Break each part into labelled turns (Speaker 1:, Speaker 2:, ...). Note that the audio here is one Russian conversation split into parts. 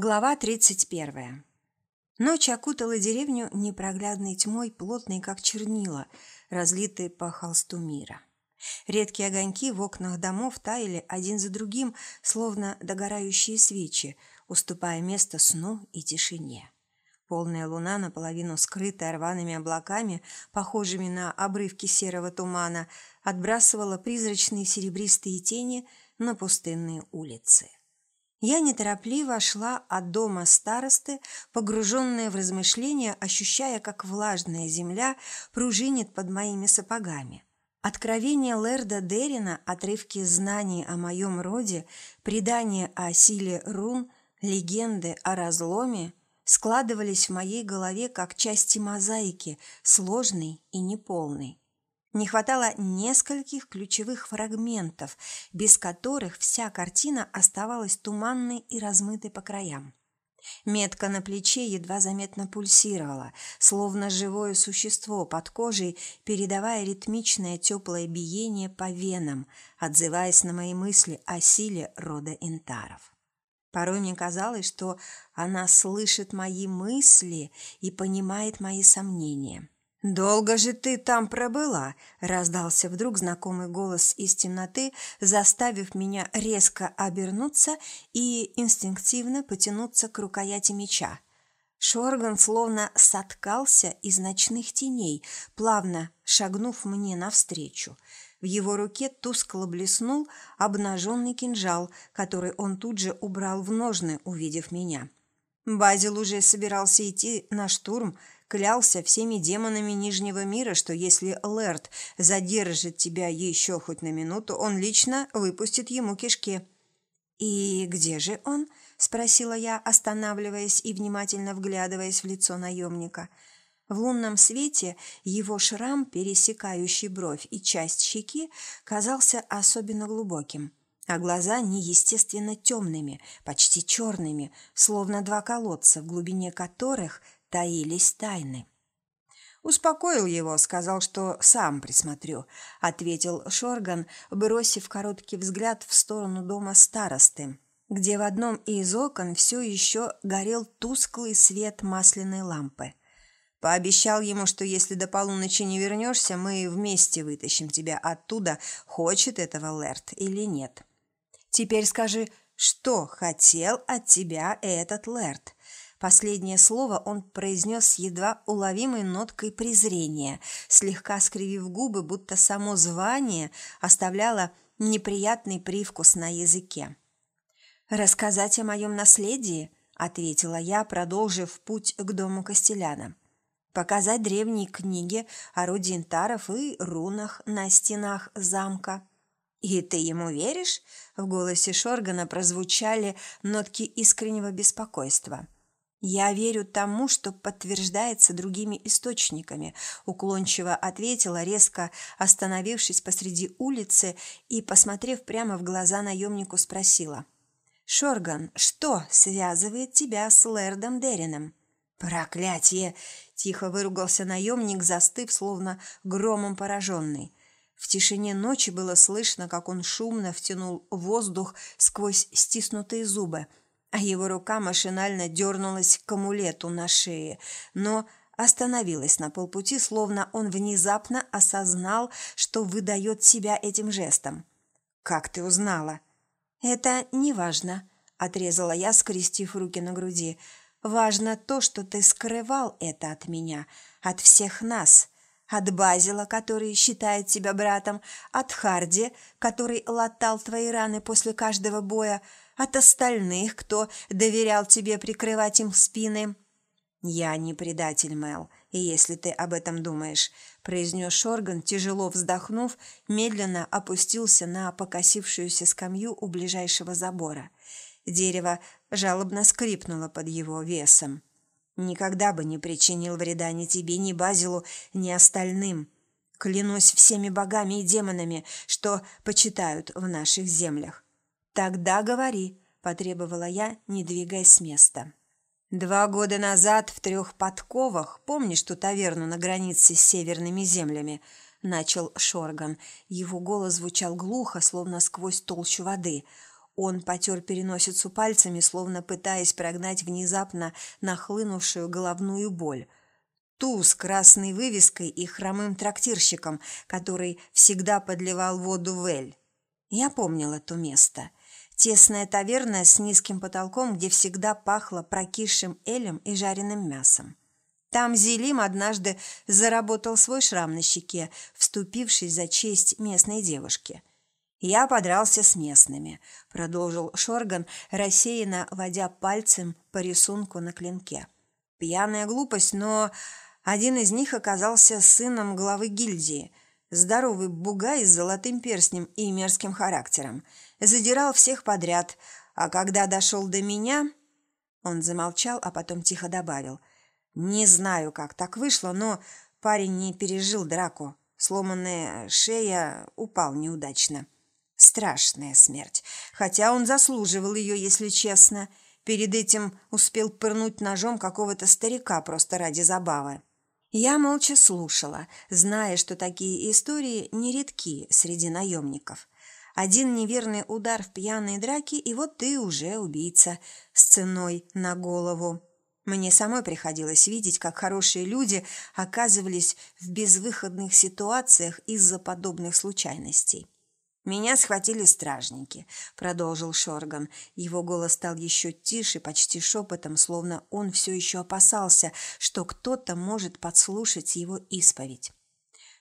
Speaker 1: Глава 31. Ночь окутала деревню непроглядной тьмой, плотной, как чернила, разлитые по холсту мира. Редкие огоньки в окнах домов таяли один за другим, словно догорающие свечи, уступая место сну и тишине. Полная луна, наполовину скрытая рваными облаками, похожими на обрывки серого тумана, отбрасывала призрачные серебристые тени на пустынные улицы. Я неторопливо шла от дома старосты, погруженная в размышления, ощущая, как влажная земля пружинит под моими сапогами. Откровения Лерда Дерина, отрывки знаний о моем роде, предания о силе рун, легенды о разломе складывались в моей голове как части мозаики, сложной и неполной. Не хватало нескольких ключевых фрагментов, без которых вся картина оставалась туманной и размытой по краям. Метка на плече едва заметно пульсировала, словно живое существо под кожей, передавая ритмичное теплое биение по венам, отзываясь на мои мысли о силе рода интаров. Порой мне казалось, что она слышит мои мысли и понимает мои сомнения. «Долго же ты там пробыла?» – раздался вдруг знакомый голос из темноты, заставив меня резко обернуться и инстинктивно потянуться к рукояти меча. Шорган словно соткался из ночных теней, плавно шагнув мне навстречу. В его руке тускло блеснул обнаженный кинжал, который он тут же убрал в ножны, увидев меня. Базил уже собирался идти на штурм – клялся всеми демонами Нижнего мира, что если Лэрд задержит тебя еще хоть на минуту, он лично выпустит ему кишки. «И где же он?» – спросила я, останавливаясь и внимательно вглядываясь в лицо наемника. В лунном свете его шрам, пересекающий бровь и часть щеки, казался особенно глубоким – а глаза неестественно темными, почти черными, словно два колодца, в глубине которых таились тайны. «Успокоил его, сказал, что сам присмотрю», — ответил Шорган, бросив короткий взгляд в сторону дома старосты, где в одном из окон все еще горел тусклый свет масляной лампы. Пообещал ему, что если до полуночи не вернешься, мы вместе вытащим тебя оттуда, хочет этого Лерт или нет. Теперь скажи, что хотел от тебя этот Лерт? Последнее слово он произнес с едва уловимой ноткой презрения, слегка скривив губы, будто само звание оставляло неприятный привкус на языке. «Рассказать о моем наследии?» – ответила я, продолжив путь к дому Костеляна. «Показать древние книги о роде и рунах на стенах замка». «И ты ему веришь?» – в голосе Шоргана прозвучали нотки искреннего беспокойства – «Я верю тому, что подтверждается другими источниками», уклончиво ответила, резко остановившись посреди улицы и, посмотрев прямо в глаза наемнику, спросила. «Шорган, что связывает тебя с Лэрдом Дерином?» «Проклятие!» – тихо выругался наемник, застыв, словно громом пораженный. В тишине ночи было слышно, как он шумно втянул воздух сквозь стиснутые зубы – а его рука машинально дернулась к амулету на шее, но остановилась на полпути, словно он внезапно осознал, что выдает себя этим жестом. «Как ты узнала?» «Это не важно», – отрезала я, скрестив руки на груди. «Важно то, что ты скрывал это от меня, от всех нас». От Базила, который считает тебя братом, от Харди, который латал твои раны после каждого боя, от остальных, кто доверял тебе прикрывать им спины. «Я не предатель, Мел, и если ты об этом думаешь», – произнес Шорган, тяжело вздохнув, медленно опустился на покосившуюся скамью у ближайшего забора. Дерево жалобно скрипнуло под его весом. «Никогда бы не причинил вреда ни тебе, ни Базилу, ни остальным. Клянусь всеми богами и демонами, что почитают в наших землях. «Тогда говори», – потребовала я, не двигаясь с места. «Два года назад в трех подковах, помнишь ту таверну на границе с северными землями?» – начал Шорган. Его голос звучал глухо, словно сквозь толщу воды. Он потер переносицу пальцами, словно пытаясь прогнать внезапно нахлынувшую головную боль. Ту с красной вывеской и хромым трактирщиком, который всегда подливал воду в эль. Я помнила то место. Тесная таверна с низким потолком, где всегда пахло прокисшим элем и жареным мясом. Там Зелим однажды заработал свой шрам на щеке, вступившись за честь местной девушки. «Я подрался с местными», – продолжил Шорган, рассеянно водя пальцем по рисунку на клинке. «Пьяная глупость, но один из них оказался сыном главы гильдии, здоровый бугай с золотым перстнем и мерзким характером. Задирал всех подряд, а когда дошел до меня...» Он замолчал, а потом тихо добавил. «Не знаю, как так вышло, но парень не пережил драку. Сломанная шея упал неудачно». Страшная смерть. Хотя он заслуживал ее, если честно. Перед этим успел пырнуть ножом какого-то старика просто ради забавы. Я молча слушала, зная, что такие истории нередки среди наемников. Один неверный удар в пьяной драке, и вот ты уже убийца с ценой на голову. Мне самой приходилось видеть, как хорошие люди оказывались в безвыходных ситуациях из-за подобных случайностей. «Меня схватили стражники», – продолжил Шорган. Его голос стал еще тише, почти шепотом, словно он все еще опасался, что кто-то может подслушать его исповедь.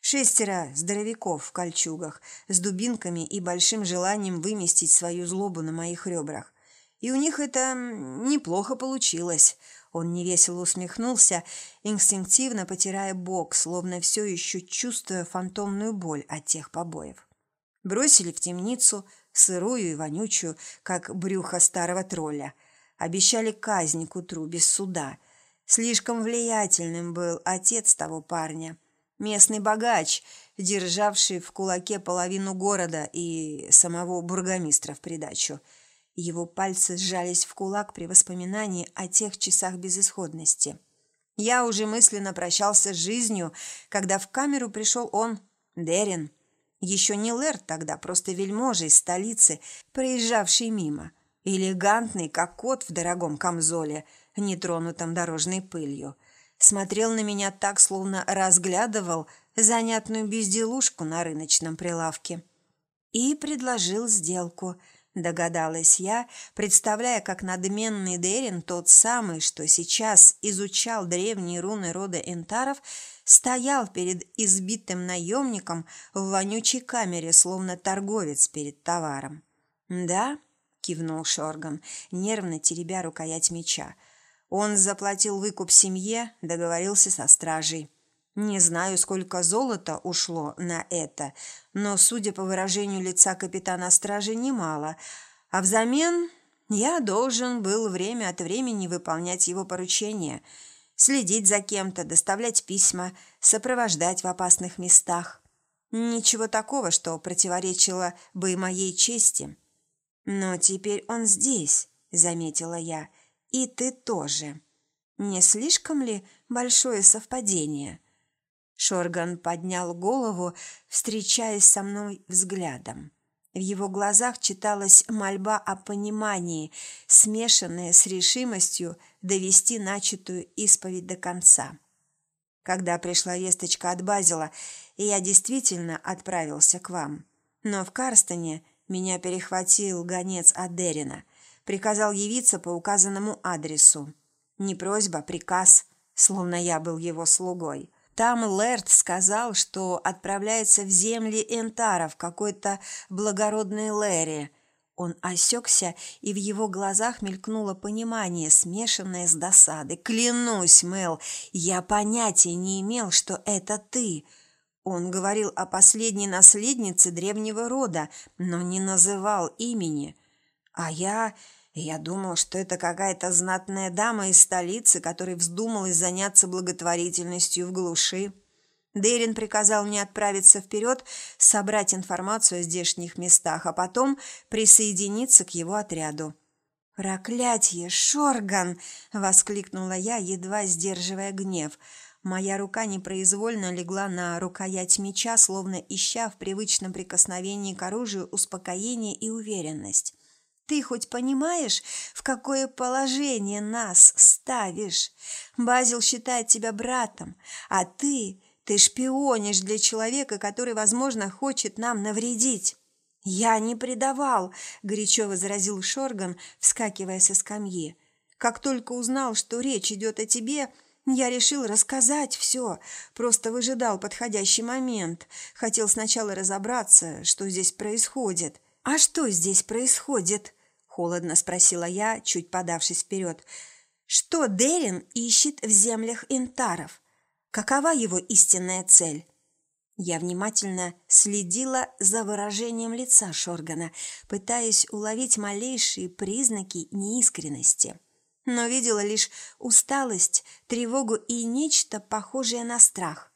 Speaker 1: Шестеро здоровяков в кольчугах, с дубинками и большим желанием выместить свою злобу на моих ребрах. И у них это неплохо получилось. Он невесело усмехнулся, инстинктивно потирая бок, словно все еще чувствуя фантомную боль от тех побоев. Бросили в темницу, сырую и вонючую, как брюхо старого тролля. Обещали казнь к утру без суда. Слишком влиятельным был отец того парня. Местный богач, державший в кулаке половину города и самого бургомистра в придачу. Его пальцы сжались в кулак при воспоминании о тех часах безысходности. Я уже мысленно прощался с жизнью, когда в камеру пришел он, Дерин, еще не Лэр тогда, просто вельможа из столицы, проезжавший мимо. Элегантный, как кот в дорогом камзоле, нетронутом дорожной пылью. Смотрел на меня так, словно разглядывал занятную безделушку на рыночном прилавке. И предложил сделку – Догадалась я, представляя, как надменный Дерин, тот самый, что сейчас изучал древние руны рода Энтаров, стоял перед избитым наемником в вонючей камере, словно торговец перед товаром. «Да?» – кивнул Шорган, нервно теребя рукоять меча. Он заплатил выкуп семье, договорился со стражей. Не знаю, сколько золота ушло на это, но, судя по выражению лица капитана стражи, немало. А взамен я должен был время от времени выполнять его поручения, следить за кем-то, доставлять письма, сопровождать в опасных местах. Ничего такого, что противоречило бы моей чести. Но теперь он здесь, заметила я, и ты тоже. Не слишком ли большое совпадение?» Шорган поднял голову, встречаясь со мной взглядом. В его глазах читалась мольба о понимании, смешанная с решимостью довести начатую исповедь до конца. Когда пришла весточка от Базила, я действительно отправился к вам. Но в Карстоне меня перехватил гонец от Дерина, приказал явиться по указанному адресу. Не просьба, приказ, словно я был его слугой – там Лэрд сказал, что отправляется в земли Энтара в какой-то благородной Лэре. Он осекся, и в его глазах мелькнуло понимание, смешанное с досадой. «Клянусь, Мел, я понятия не имел, что это ты!» Он говорил о последней наследнице древнего рода, но не называл имени. А я я думал, что это какая-то знатная дама из столицы, которая вздумалась заняться благотворительностью в глуши. Дейрин приказал мне отправиться вперед, собрать информацию о здешних местах, а потом присоединиться к его отряду. «Проклятье, Шорган!» – воскликнула я, едва сдерживая гнев. Моя рука непроизвольно легла на рукоять меча, словно ища в привычном прикосновении к оружию успокоение и уверенность. Ты хоть понимаешь, в какое положение нас ставишь? Базил считает тебя братом, а ты, ты шпионишь для человека, который, возможно, хочет нам навредить. «Я не предавал», – горячо возразил Шорган, вскакивая со скамьи. «Как только узнал, что речь идет о тебе, я решил рассказать все, просто выжидал подходящий момент. Хотел сначала разобраться, что здесь происходит». «А что здесь происходит?» – холодно спросила я, чуть подавшись вперед. «Что Дерин ищет в землях интаров? Какова его истинная цель?» Я внимательно следила за выражением лица Шоргана, пытаясь уловить малейшие признаки неискренности. Но видела лишь усталость, тревогу и нечто похожее на страх.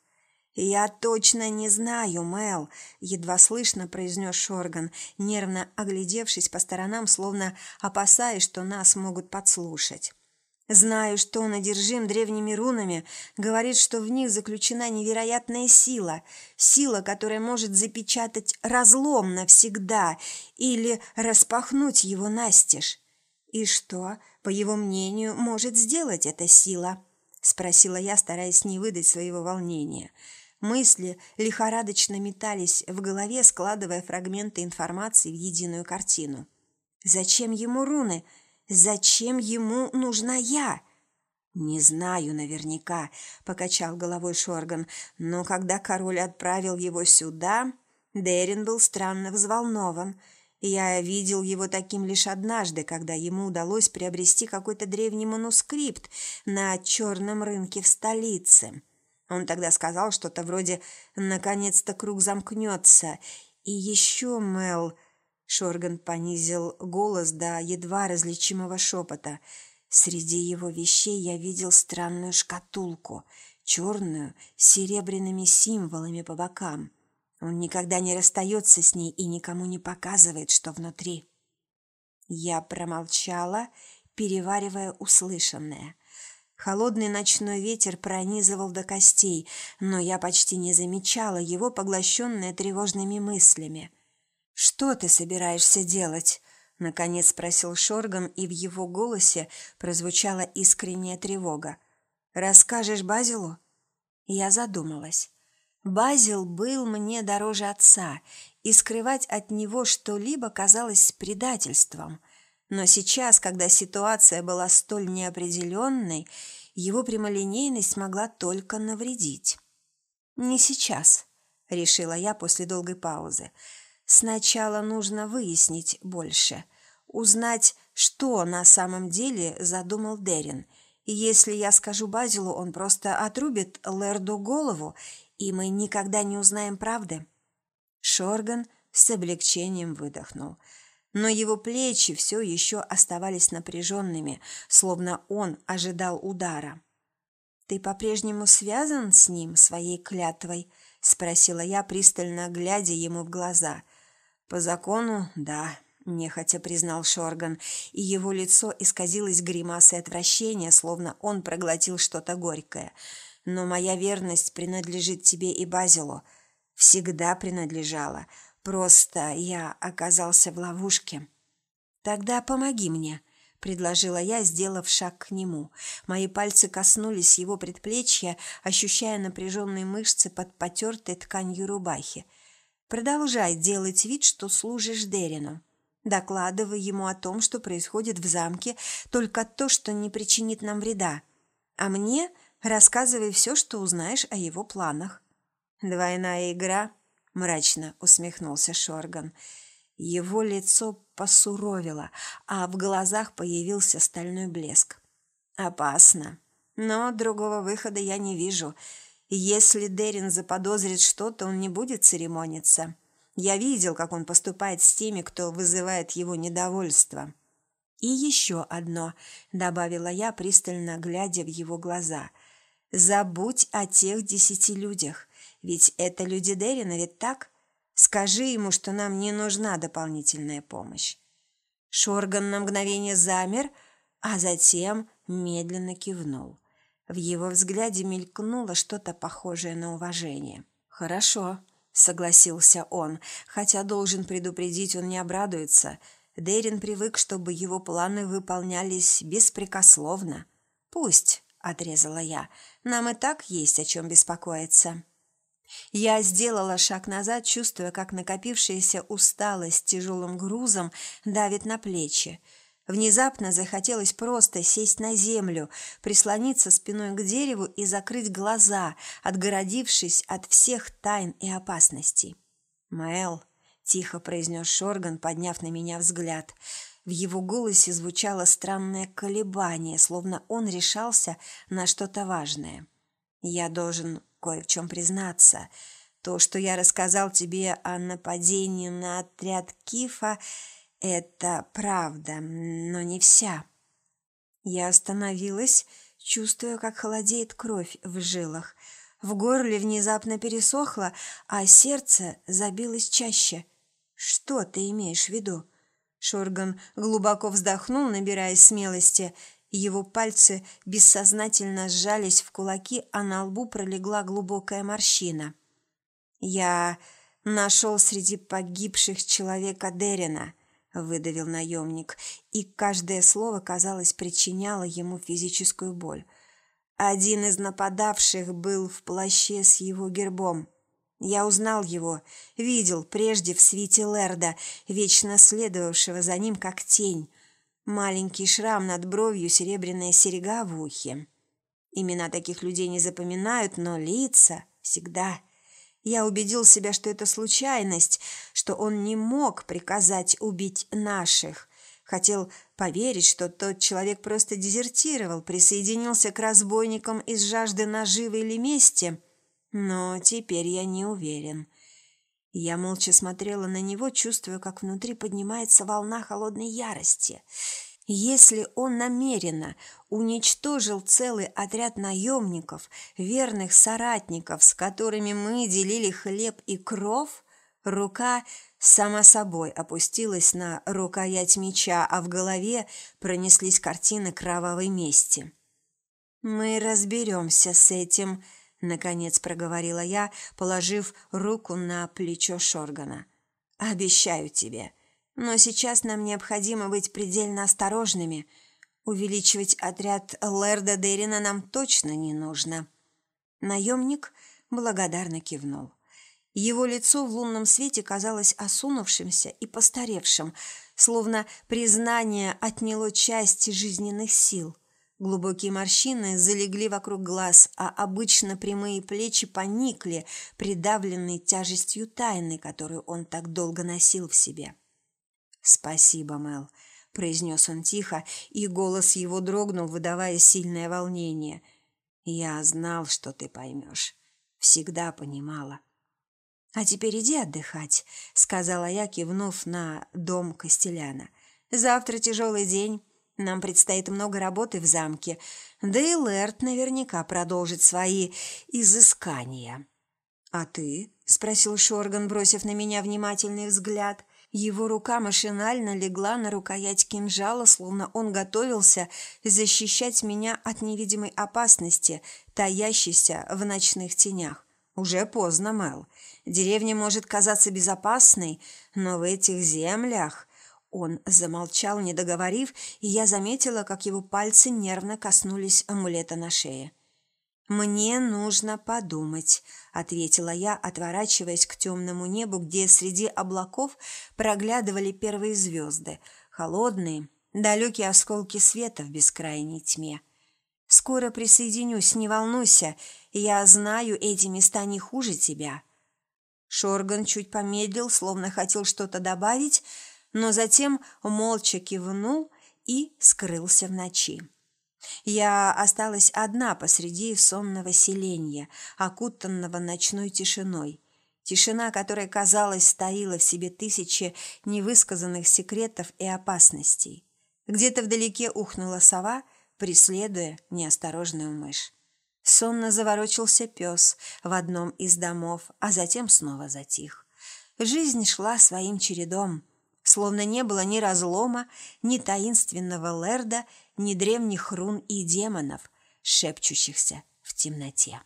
Speaker 1: «Я точно не знаю, Мэл», — едва слышно произнес Шорган, нервно оглядевшись по сторонам, словно опасаясь, что нас могут подслушать. Знаю, что он одержим древними рунами, говорит, что в них заключена невероятная сила, сила, которая может запечатать разлом навсегда или распахнуть его настежь. И что, по его мнению, может сделать эта сила? спросила я, стараясь не выдать своего волнения. Мысли лихорадочно метались в голове, складывая фрагменты информации в единую картину. Зачем ему руны? Зачем ему нужна я? Не знаю наверняка, покачал головой Шорган, но когда король отправил его сюда, Дерин был странно взволнован. Я видел его таким лишь однажды, когда ему удалось приобрести какой-то древний манускрипт на черном рынке в столице. Он тогда сказал что-то вроде «наконец-то круг замкнется». И еще, Мел, Шорган понизил голос до едва различимого шепота. Среди его вещей я видел странную шкатулку, черную, с серебряными символами по бокам. Он никогда не расстается с ней и никому не показывает, что внутри. Я промолчала, переваривая услышанное. Холодный ночной ветер пронизывал до костей, но я почти не замечала его, поглощенное тревожными мыслями – «Что ты собираешься делать?» – наконец спросил Шорган, и в его голосе прозвучала искренняя тревога. «Расскажешь Базилу?» Я задумалась. Базил был мне дороже отца, и скрывать от него что-либо казалось предательством. Но сейчас, когда ситуация была столь неопределенной, его прямолинейность могла только навредить. «Не сейчас», – решила я после долгой паузы. Сначала нужно выяснить больше, узнать, что на самом деле задумал Дерин. Если я скажу Базилу, он просто отрубит Лерду голову, и мы никогда не узнаем правды. Шорган с облегчением выдохнул. Но его плечи все еще оставались напряженными, словно он ожидал удара. «Ты по-прежнему связан с ним своей клятвой?» – спросила я, пристально глядя ему в глаза. «По закону, да», – нехотя признал Шорган, и его лицо исказилось гримасой отвращения, словно он проглотил что-то горькое. «Но моя верность принадлежит тебе и Базилу. Всегда принадлежала. Просто я оказался в ловушке». «Тогда помоги мне», – предложила я, сделав шаг к нему. Мои пальцы коснулись его предплечья, ощущая напряженные мышцы под потертой тканью рубахи – Продолжай делать вид, что служишь Дерину. Докладывай ему о том, что происходит в замке, только то, что не причинит нам вреда. А мне рассказывай все, что узнаешь о его планах. «Двойная игра?» – мрачно усмехнулся Шорган. Его лицо посуровило, а в глазах появился стальной блеск. «Опасно. Но другого выхода я не вижу. Если Дерин заподозрит что-то, он не будет церемониться. Я видел, как он поступает с теми, кто вызывает его недовольство. «И еще одно», — добавила я, пристально глядя в его глаза. «Забудь о тех десяти людях, ведь это люди Дерина, ведь так? Скажи ему, что нам не нужна дополнительная помощь». Шорган на мгновение замер, а затем медленно кивнул. В его взгляде мелькнуло что-то похожее на уважение. «Хорошо», — согласился он, хотя должен предупредить, он не обрадуется. Дерин привык, чтобы его планы выполнялись беспрекословно. «Пусть», — отрезала я, — «нам и так есть о чем беспокоиться». Я сделала шаг назад, чувствуя, как накопившаяся усталость тяжелым грузом давит на плечи. Внезапно захотелось просто сесть на землю, прислониться спиной к дереву и закрыть глаза, отгородившись от всех тайн и опасностей. «Мэл», – тихо произнес Шорган, подняв на меня взгляд. В его голосе звучало странное колебание, словно он решался на что-то важное. «Я должен кое в чем признаться. То, что я рассказал тебе о нападении на отряд Кифа, это правда, но не вся». Я остановилась, чувствуя, как холодеет кровь в жилах. В горле внезапно пересохло, а сердце забилось чаще. «Что ты имеешь в виду?» Шорган глубоко вздохнул, набираясь смелости. Его пальцы бессознательно сжались в кулаки, а на лбу пролегла глубокая морщина. «Я нашел среди погибших человека Дерина», — выдавил наемник, и каждое слово, казалось, причиняло ему физическую боль. Один из нападавших был в плаще с его гербом. Я узнал его, видел прежде в свите Лерда, вечно следовавшего за ним как тень. Маленький шрам над бровью, серебряная серега в ухе. Имена таких людей не запоминают, но лица всегда. Я убедил себя, что это случайность, что он не мог приказать убить наших. Хотел поверить, что тот человек просто дезертировал, присоединился к разбойникам из жажды наживы или мести – но теперь я не уверен. Я молча смотрела на него, чувствуя, как внутри поднимается волна холодной ярости. Если он намеренно уничтожил целый отряд наемников, верных соратников, с которыми мы делили хлеб и кров, рука сама собой опустилась на рукоять меча, а в голове пронеслись картины кровавой мести. «Мы разберемся с этим», Наконец проговорила я, положив руку на плечо Шоргана. «Обещаю тебе. Но сейчас нам необходимо быть предельно осторожными. Увеличивать отряд Лерда Дерина нам точно не нужно». Наемник благодарно кивнул. Его лицо в лунном свете казалось осунувшимся и постаревшим, словно признание отняло часть жизненных сил. Глубокие морщины залегли вокруг глаз, а обычно прямые плечи поникли, придавленные тяжестью тайны, которую он так долго носил в себе. «Спасибо, Мел», – произнес он тихо, и голос его дрогнул, выдавая сильное волнение. «Я знал, что ты поймешь. Всегда понимала». «А теперь иди отдыхать», – сказала я, кивнув на дом Костеляна. «Завтра тяжелый день». Нам предстоит много работы в замке, да и Лэрт наверняка продолжит свои изыскания. «А ты?» – спросил Шорган, бросив на меня внимательный взгляд. Его рука машинально легла на рукоять кинжала, словно он готовился защищать меня от невидимой опасности, таящейся в ночных тенях. Уже поздно, Мэл. Деревня может казаться безопасной, но в этих землях он замолчал, не договорив, и я заметила, как его пальцы нервно коснулись амулета на шее. «Мне нужно подумать», — ответила я, отворачиваясь к темному небу, где среди облаков проглядывали первые звезды, холодные, далекие осколки света в бескрайней тьме. «Скоро присоединюсь, не волнуйся, я знаю эти места не хуже тебя». Шорган чуть помедлил, словно хотел что-то добавить, но затем молча кивнул и скрылся в ночи. Я осталась одна посреди сонного селения, окутанного ночной тишиной. Тишина, которая, казалось, стоила в себе тысячи невысказанных секретов и опасностей. Где-то вдалеке ухнула сова, преследуя неосторожную мышь. Сонно заворочился пес в одном из домов, а затем снова затих. Жизнь шла своим чередом – словно не было ни разлома, ни таинственного лерда, ни древних рун и демонов, шепчущихся в темноте.